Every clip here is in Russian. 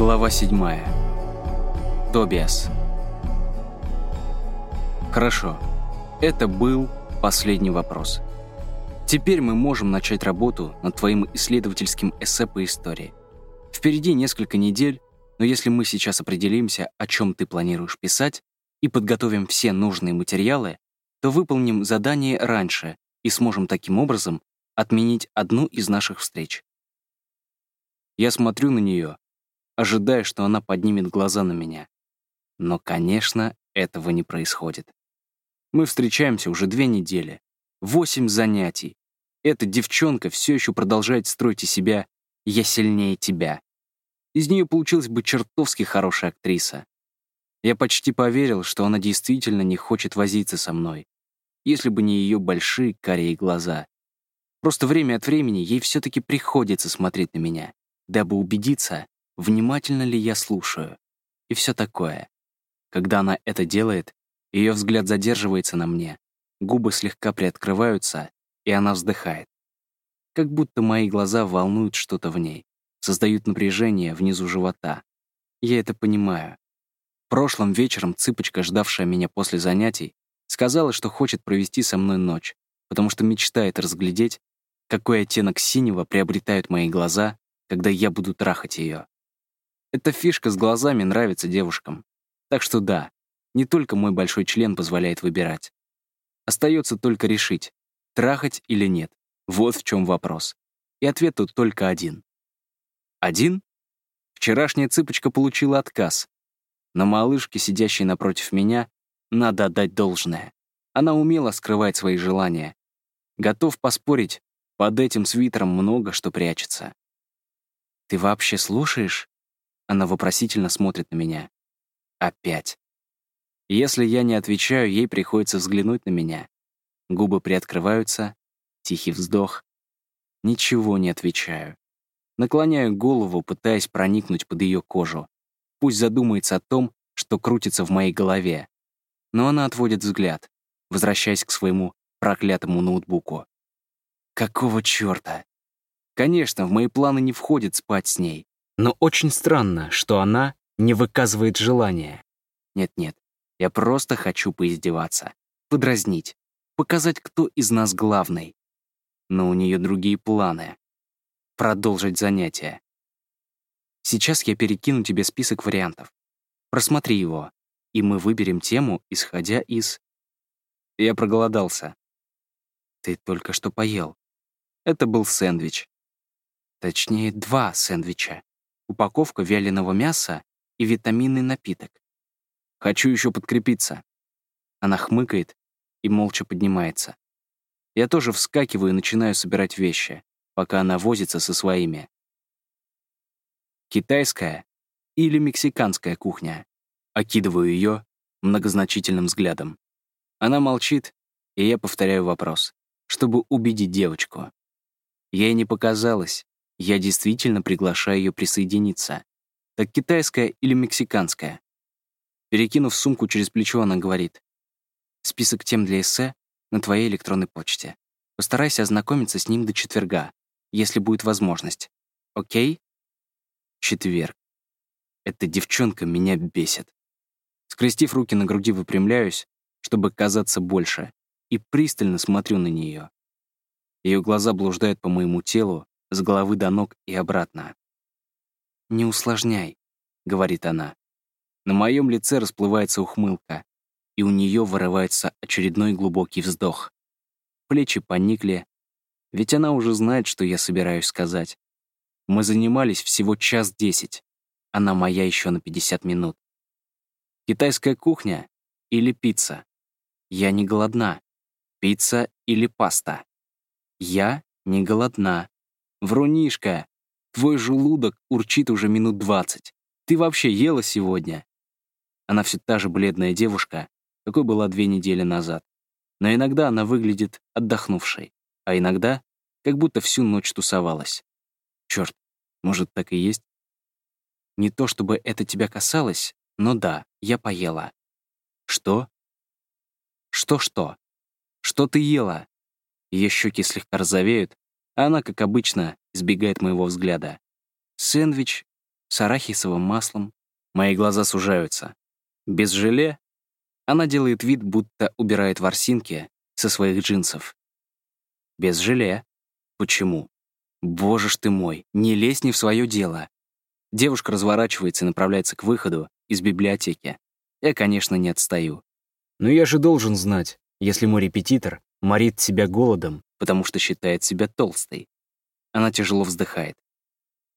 Глава 7. Тобиас. Хорошо. Это был последний вопрос. Теперь мы можем начать работу над твоим исследовательским эссе по истории. Впереди несколько недель, но если мы сейчас определимся, о чем ты планируешь писать, и подготовим все нужные материалы, то выполним задание раньше и сможем таким образом отменить одну из наших встреч. Я смотрю на нее, ожидая, что она поднимет глаза на меня. Но, конечно, этого не происходит. Мы встречаемся уже две недели, восемь занятий. Эта девчонка все еще продолжает строить из себя «я сильнее тебя». Из нее получилась бы чертовски хорошая актриса. Я почти поверил, что она действительно не хочет возиться со мной, если бы не ее большие карие глаза. Просто время от времени ей все-таки приходится смотреть на меня, дабы убедиться, внимательно ли я слушаю. И все такое. Когда она это делает, ее взгляд задерживается на мне, губы слегка приоткрываются, и она вздыхает. Как будто мои глаза волнуют что-то в ней, создают напряжение внизу живота. Я это понимаю. Прошлым вечером цыпочка, ждавшая меня после занятий, сказала, что хочет провести со мной ночь, потому что мечтает разглядеть, какой оттенок синего приобретают мои глаза, когда я буду трахать ее. Эта фишка с глазами нравится девушкам. Так что да, не только мой большой член позволяет выбирать. Остается только решить, трахать или нет. Вот в чем вопрос. И ответ тут только один. Один? Вчерашняя цыпочка получила отказ. Но малышке, сидящей напротив меня, надо отдать должное. Она умела скрывать свои желания. Готов поспорить, под этим свитером много что прячется. «Ты вообще слушаешь?» Она вопросительно смотрит на меня. Опять. Если я не отвечаю, ей приходится взглянуть на меня. Губы приоткрываются, тихий вздох. Ничего не отвечаю. Наклоняю голову, пытаясь проникнуть под ее кожу. Пусть задумается о том, что крутится в моей голове. Но она отводит взгляд, возвращаясь к своему проклятому ноутбуку. Какого чёрта? Конечно, в мои планы не входит спать с ней. Но очень странно, что она не выказывает желания. Нет-нет, я просто хочу поиздеваться, подразнить, показать, кто из нас главный. Но у нее другие планы. Продолжить занятие. Сейчас я перекину тебе список вариантов. Просмотри его, и мы выберем тему, исходя из... Я проголодался. Ты только что поел. Это был сэндвич. Точнее, два сэндвича упаковка вяленого мяса и витаминный напиток. Хочу еще подкрепиться. Она хмыкает и молча поднимается. Я тоже вскакиваю и начинаю собирать вещи, пока она возится со своими. Китайская или мексиканская кухня? Окидываю ее многозначительным взглядом. Она молчит, и я повторяю вопрос, чтобы убедить девочку. Ей не показалось, я действительно приглашаю ее присоединиться. Так китайская или мексиканская? Перекинув сумку через плечо, она говорит. Список тем для эссе на твоей электронной почте. Постарайся ознакомиться с ним до четверга, если будет возможность. Окей? Четверг. Эта девчонка меня бесит. Скрестив руки на груди, выпрямляюсь, чтобы казаться больше, и пристально смотрю на нее. Ее глаза блуждают по моему телу, с головы до ног и обратно. «Не усложняй», — говорит она. На моем лице расплывается ухмылка, и у нее вырывается очередной глубокий вздох. Плечи поникли, ведь она уже знает, что я собираюсь сказать. Мы занимались всего час десять, она моя еще на 50 минут. Китайская кухня или пицца? Я не голодна. Пицца или паста? Я не голодна. «Врунишка, твой желудок урчит уже минут двадцать. Ты вообще ела сегодня?» Она все та же бледная девушка, какой была две недели назад. Но иногда она выглядит отдохнувшей, а иногда как будто всю ночь тусовалась. Черт, может, так и есть? Не то чтобы это тебя касалось, но да, я поела. Что? Что-что? Что ты ела? Ее щеки слегка розовеют, она, как обычно, избегает моего взгляда. Сэндвич с арахисовым маслом. Мои глаза сужаются. Без желе она делает вид, будто убирает ворсинки со своих джинсов. Без желе. Почему? Боже ж ты мой, не лезь не в свое дело. Девушка разворачивается и направляется к выходу из библиотеки. Я, конечно, не отстаю. Но я же должен знать, если мой репетитор морит себя голодом, потому что считает себя толстой. Она тяжело вздыхает.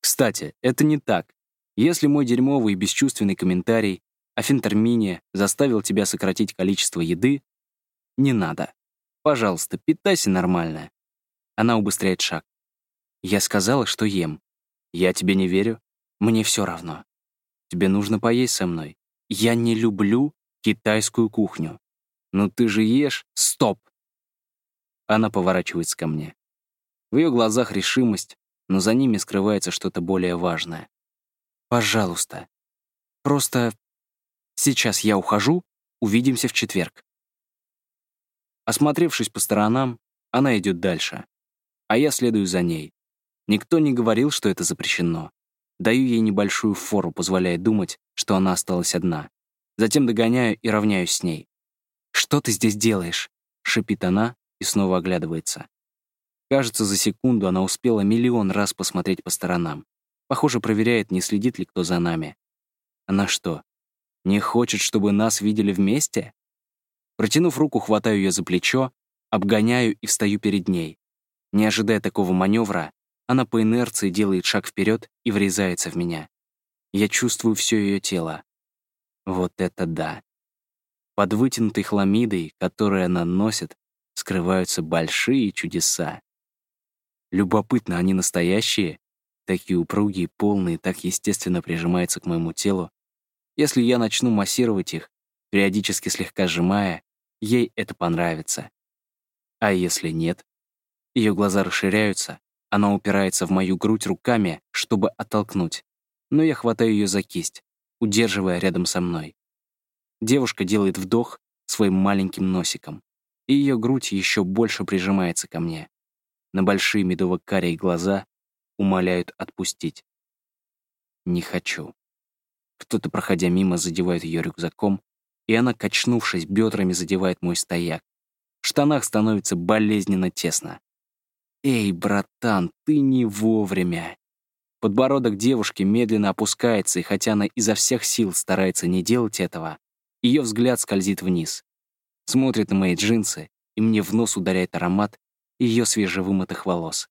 Кстати, это не так. Если мой дерьмовый и бесчувственный комментарий о фентармине заставил тебя сократить количество еды, не надо. Пожалуйста, питайся нормально. Она убыстряет шаг. Я сказала, что ем. Я тебе не верю. Мне все равно. Тебе нужно поесть со мной. Я не люблю китайскую кухню. Ну ты же ешь. Стоп. Она поворачивается ко мне. В ее глазах решимость, но за ними скрывается что-то более важное. Пожалуйста. Просто сейчас я ухожу, увидимся в четверг. Осмотревшись по сторонам, она идет дальше, а я следую за ней. Никто не говорил, что это запрещено. Даю ей небольшую фору, позволяя думать, что она осталась одна. Затем догоняю и равняюсь с ней. «Что ты здесь делаешь?» — шипит она и снова оглядывается. Кажется, за секунду она успела миллион раз посмотреть по сторонам. Похоже, проверяет, не следит ли кто за нами. Она что, не хочет, чтобы нас видели вместе? Протянув руку, хватаю ее за плечо, обгоняю и встаю перед ней. Не ожидая такого маневра, она по инерции делает шаг вперед и врезается в меня. Я чувствую все ее тело. Вот это да. Под вытянутой хламидой, которую она носит, скрываются большие чудеса. Любопытно, они настоящие? Такие упругие, полные, так естественно прижимаются к моему телу. Если я начну массировать их, периодически слегка сжимая, ей это понравится. А если нет? Ее глаза расширяются, она упирается в мою грудь руками, чтобы оттолкнуть. Но я хватаю ее за кисть, удерживая рядом со мной. Девушка делает вдох своим маленьким носиком, и ее грудь еще больше прижимается ко мне на большие медово-карие глаза умоляют отпустить. Не хочу. Кто-то, проходя мимо, задевает ее рюкзаком, и она, качнувшись, бедрами задевает мой стояк. В штанах становится болезненно тесно. «Эй, братан, ты не вовремя!» Подбородок девушки медленно опускается, и хотя она изо всех сил старается не делать этого, ее взгляд скользит вниз. Смотрит на мои джинсы, и мне в нос ударяет аромат ее свежевымытых волос.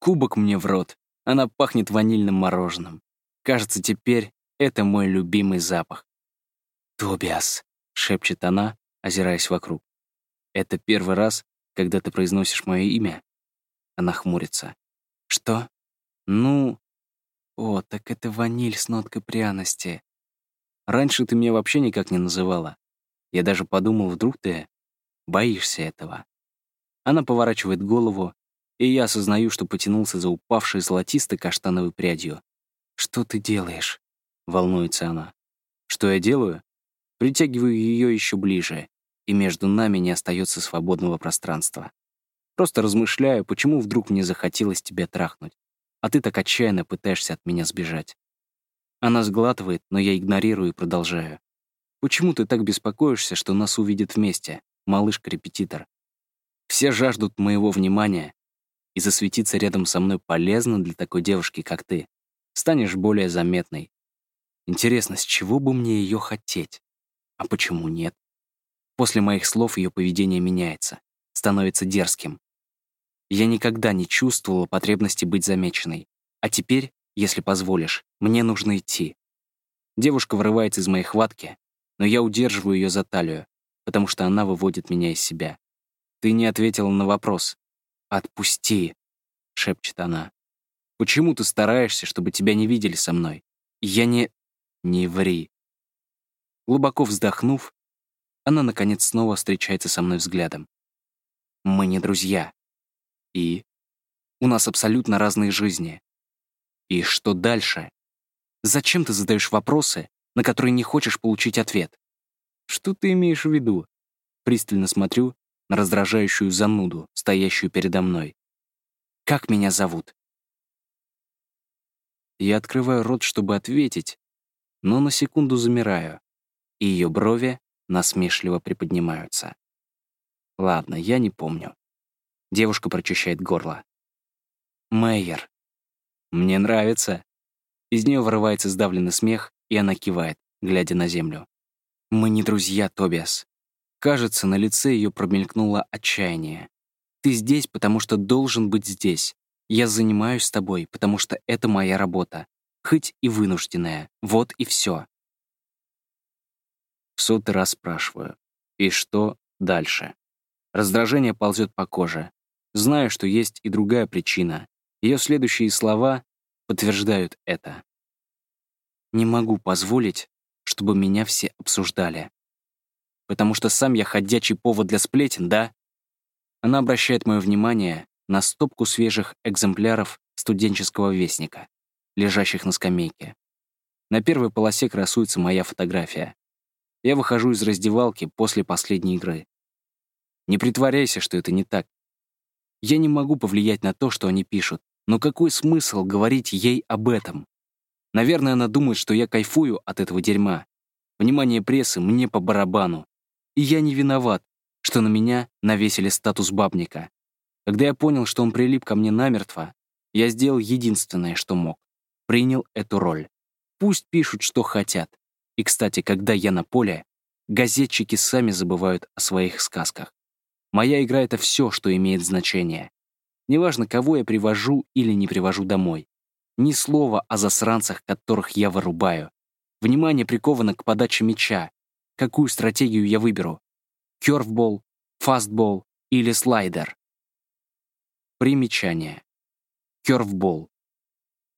Кубок мне в рот. Она пахнет ванильным мороженым. Кажется, теперь это мой любимый запах. «Тобиас», — шепчет она, озираясь вокруг. «Это первый раз, когда ты произносишь мое имя?» Она хмурится. «Что? Ну...» «О, так это ваниль с ноткой пряности. Раньше ты меня вообще никак не называла. Я даже подумал, вдруг ты боишься этого». Она поворачивает голову, и я осознаю, что потянулся за упавшей золотистой каштановой прядью. «Что ты делаешь?» — волнуется она. «Что я делаю?» Притягиваю ее еще ближе, и между нами не остается свободного пространства. Просто размышляю, почему вдруг мне захотелось тебя трахнуть, а ты так отчаянно пытаешься от меня сбежать. Она сглатывает, но я игнорирую и продолжаю. Почему ты так беспокоишься, что нас увидят вместе, малышка-репетитор? Все жаждут моего внимания, и засветиться рядом со мной полезно для такой девушки, как ты. Станешь более заметной. Интересно, с чего бы мне ее хотеть? А почему нет? После моих слов ее поведение меняется, становится дерзким. Я никогда не чувствовала потребности быть замеченной. А теперь, если позволишь, мне нужно идти. Девушка вырывается из моей хватки, но я удерживаю ее за талию, потому что она выводит меня из себя. «Ты не ответила на вопрос». «Отпусти», — шепчет она. «Почему ты стараешься, чтобы тебя не видели со мной? Я не...» «Не ври». Глубоко вздохнув, она, наконец, снова встречается со мной взглядом. «Мы не друзья. И? У нас абсолютно разные жизни. И что дальше? Зачем ты задаешь вопросы, на которые не хочешь получить ответ? Что ты имеешь в виду? Пристально смотрю на раздражающую зануду, стоящую передо мной. «Как меня зовут?» Я открываю рот, чтобы ответить, но на секунду замираю, и ее брови насмешливо приподнимаются. Ладно, я не помню. Девушка прочищает горло. Мейер. Мне нравится. Из нее вырывается сдавленный смех, и она кивает, глядя на землю. Мы не друзья, Тобиас. Кажется, на лице ее промелькнуло отчаяние. Ты здесь, потому что должен быть здесь. Я занимаюсь с тобой, потому что это моя работа. Хоть и вынужденная. Вот и все. В сотый раз спрашиваю. И что дальше? Раздражение ползет по коже. Знаю, что есть и другая причина. Ее следующие слова подтверждают это. Не могу позволить, чтобы меня все обсуждали. Потому что сам я ходячий повод для сплетен, да? Она обращает мое внимание на стопку свежих экземпляров студенческого вестника, лежащих на скамейке. На первой полосе красуется моя фотография. Я выхожу из раздевалки после последней игры. Не притворяйся, что это не так. Я не могу повлиять на то, что они пишут, но какой смысл говорить ей об этом? Наверное, она думает, что я кайфую от этого дерьма. Внимание прессы мне по барабану. И я не виноват, что на меня навесили статус бабника. Когда я понял, что он прилип ко мне намертво, я сделал единственное, что мог. Принял эту роль. Пусть пишут, что хотят. И, кстати, когда я на поле, газетчики сами забывают о своих сказках. Моя игра — это все, что имеет значение. Неважно, кого я привожу или не привожу домой. Ни слова о засранцах, которых я вырубаю. Внимание приковано к подаче мяча. Какую стратегию я выберу? Кёрфбол, фастбол или слайдер? Примечание. Кёрфбол.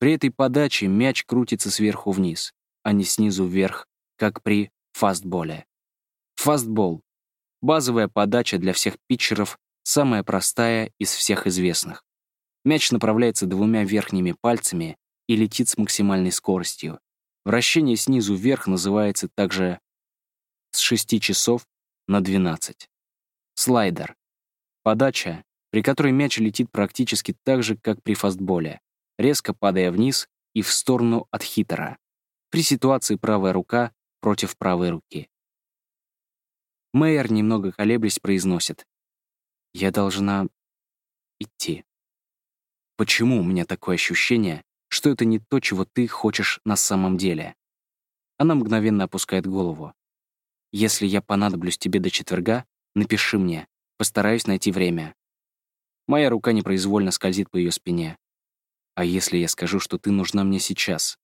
При этой подаче мяч крутится сверху вниз, а не снизу вверх, как при фастболе. Фастбол — базовая подача для всех питчеров, самая простая из всех известных. Мяч направляется двумя верхними пальцами и летит с максимальной скоростью. Вращение снизу вверх называется также с 6 часов на 12. Слайдер. Подача, при которой мяч летит практически так же, как при фастболе, резко падая вниз и в сторону от хитера. При ситуации правая рука против правой руки. Мэйер, немного колеблясь, произносит. «Я должна идти». Почему у меня такое ощущение, что это не то, чего ты хочешь на самом деле? Она мгновенно опускает голову. Если я понадоблюсь тебе до четверга, напиши мне. Постараюсь найти время. Моя рука непроизвольно скользит по ее спине. А если я скажу, что ты нужна мне сейчас?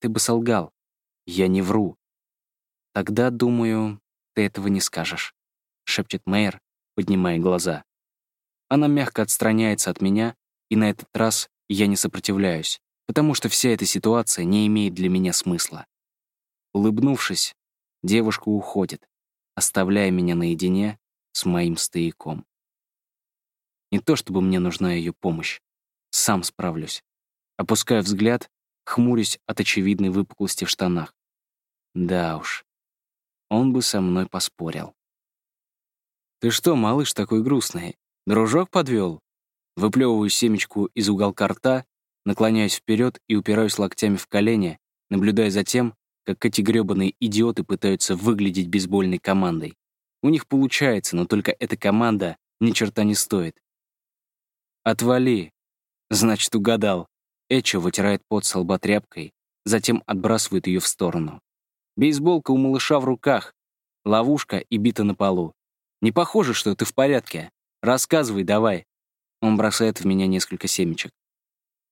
Ты бы солгал. Я не вру. Тогда, думаю, ты этого не скажешь, шепчет Мэйр, поднимая глаза. Она мягко отстраняется от меня и на этот раз я не сопротивляюсь, потому что вся эта ситуация не имеет для меня смысла. Улыбнувшись, девушка уходит, оставляя меня наедине с моим стояком. Не то чтобы мне нужна ее помощь. Сам справлюсь. Опускаю взгляд, хмурюсь от очевидной выпуклости в штанах. Да уж, он бы со мной поспорил. «Ты что, малыш, такой грустный? Дружок подвел? Выплевываю семечку из уголка рта, наклоняюсь вперед и упираюсь локтями в колени, наблюдая за тем, как эти грёбаные идиоты пытаются выглядеть бейсбольной командой. У них получается, но только эта команда ни черта не стоит. «Отвали!» Значит, угадал. Эчо вытирает пот со лба тряпкой, затем отбрасывает ее в сторону. Бейсболка у малыша в руках, ловушка и бита на полу. Не похоже, что ты в порядке. Рассказывай давай. Он бросает в меня несколько семечек.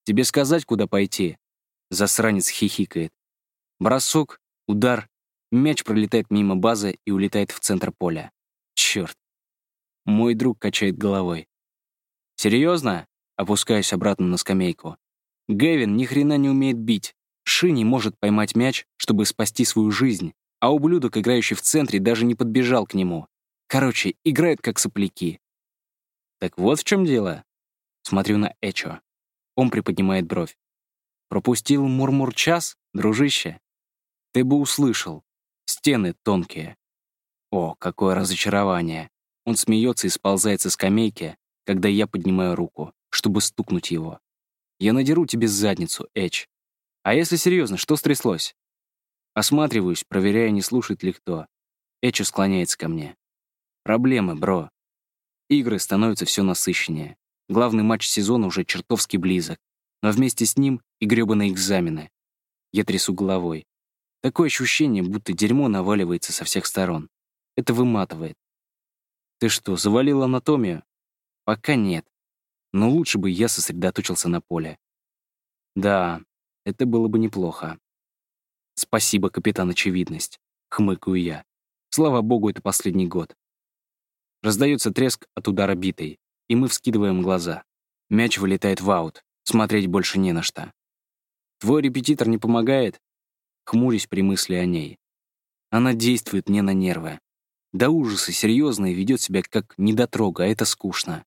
«Тебе сказать, куда пойти?» Засранец хихикает. Бросок, удар, мяч пролетает мимо базы и улетает в центр поля. Черт. Мой друг качает головой. Серьезно? Опускаюсь обратно на скамейку. Гэвин ни хрена не умеет бить. Ши не может поймать мяч, чтобы спасти свою жизнь, а ублюдок, играющий в центре, даже не подбежал к нему. Короче, играют как сопляки. Так вот в чем дело. Смотрю на Эчо. Он приподнимает бровь. Пропустил мурмур-час, дружище? Ты бы услышал. Стены тонкие. О, какое разочарование. Он смеется и сползает со скамейки, когда я поднимаю руку, чтобы стукнуть его. Я надеру тебе задницу, Эч. А если серьезно, что стряслось? Осматриваюсь, проверяя, не слушает ли кто. Эчо склоняется ко мне. Проблемы, бро. Игры становятся все насыщеннее. Главный матч сезона уже чертовски близок. Но вместе с ним и грёбаные экзамены. Я трясу головой. Такое ощущение, будто дерьмо наваливается со всех сторон. Это выматывает. Ты что, завалил анатомию? Пока нет. Но лучше бы я сосредоточился на поле. Да, это было бы неплохо. Спасибо, капитан Очевидность. Хмыкаю я. Слава богу, это последний год. Раздается треск от удара битой, и мы вскидываем глаза. Мяч вылетает в аут. Смотреть больше не на что. Твой репетитор не помогает? Хмурюсь при мысли о ней. Она действует мне на нервы. До ужаса серьезно и ведет себя как недотрога, а это скучно.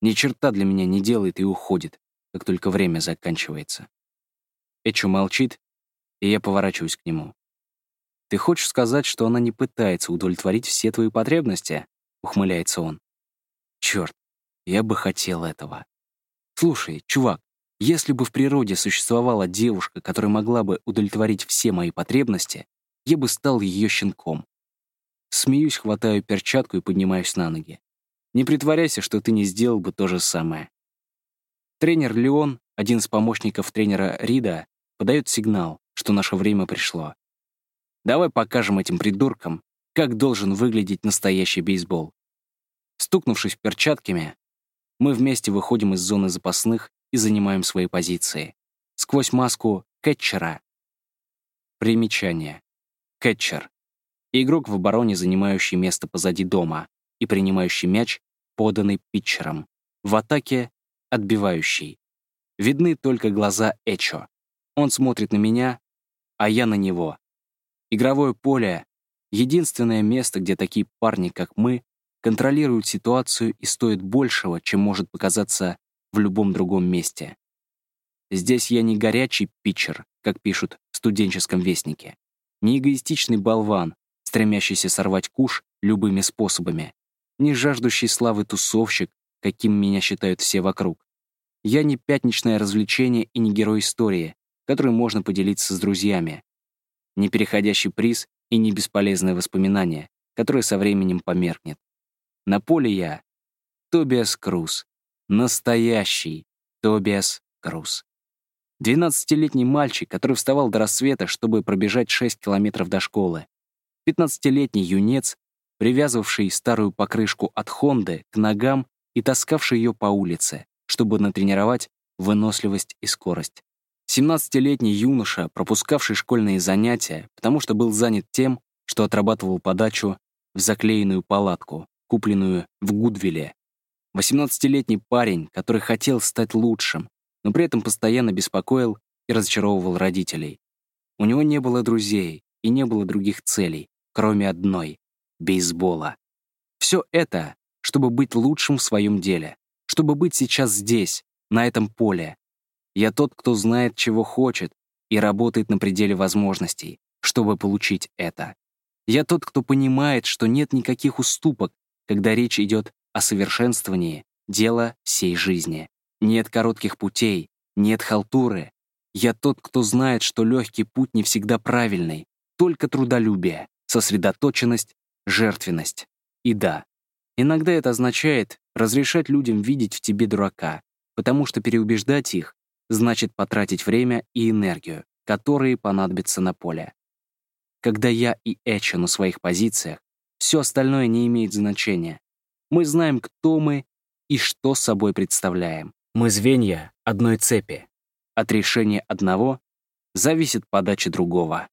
Ни черта для меня не делает и уходит, как только время заканчивается. Эчу молчит, и я поворачиваюсь к нему. «Ты хочешь сказать, что она не пытается удовлетворить все твои потребности?» — ухмыляется он. «Черт, я бы хотел этого. Слушай, чувак, если бы в природе существовала девушка, которая могла бы удовлетворить все мои потребности, я бы стал ее щенком. Смеюсь, хватаю перчатку и поднимаюсь на ноги. Не притворяйся, что ты не сделал бы то же самое. Тренер Леон, один из помощников тренера Рида, подает сигнал, что наше время пришло. Давай покажем этим придуркам, как должен выглядеть настоящий бейсбол. Стукнувшись перчатками, мы вместе выходим из зоны запасных и занимаем свои позиции. Сквозь маску кетчера. Примечание. Кетчер. Игрок в обороне, занимающий место позади дома и принимающий мяч, поданный питчером. В атаке — отбивающий. Видны только глаза Эчо. Он смотрит на меня, а я на него. Игровое поле — единственное место, где такие парни, как мы, контролируют ситуацию и стоят большего, чем может показаться в любом другом месте. Здесь я не горячий питчер, как пишут в студенческом вестнике, не эгоистичный болван, стремящийся сорвать куш любыми способами, не жаждущий славы тусовщик, каким меня считают все вокруг. Я не пятничное развлечение и не герой истории, который можно поделиться с друзьями. Не переходящий приз и не бесполезное воспоминание, которое со временем померкнет. На поле я — Тобиас Круз, Настоящий Тобиас Круз. Двенадцатилетний мальчик, который вставал до рассвета, чтобы пробежать 6 километров до школы. Пятнадцатилетний юнец, привязывавший старую покрышку от Хонды к ногам и таскавший ее по улице, чтобы натренировать выносливость и скорость. Семнадцатилетний юноша, пропускавший школьные занятия, потому что был занят тем, что отрабатывал подачу в заклеенную палатку, купленную в Гудвилле 18-летний парень, который хотел стать лучшим, но при этом постоянно беспокоил и разочаровывал родителей. У него не было друзей и не было других целей, кроме одной — бейсбола. Все это, чтобы быть лучшим в своем деле, чтобы быть сейчас здесь, на этом поле. Я тот, кто знает, чего хочет, и работает на пределе возможностей, чтобы получить это. Я тот, кто понимает, что нет никаких уступок, когда речь идет о совершенствовании дела всей жизни. Нет коротких путей, нет халтуры. Я тот, кто знает, что легкий путь не всегда правильный, только трудолюбие, сосредоточенность, жертвенность. И да, иногда это означает разрешать людям видеть в тебе дурака, потому что переубеждать их значит потратить время и энергию, которые понадобятся на поле. Когда я и Эчо на своих позициях, все остальное не имеет значения. Мы знаем, кто мы и что собой представляем. Мы звенья одной цепи. От решения одного зависит подача другого.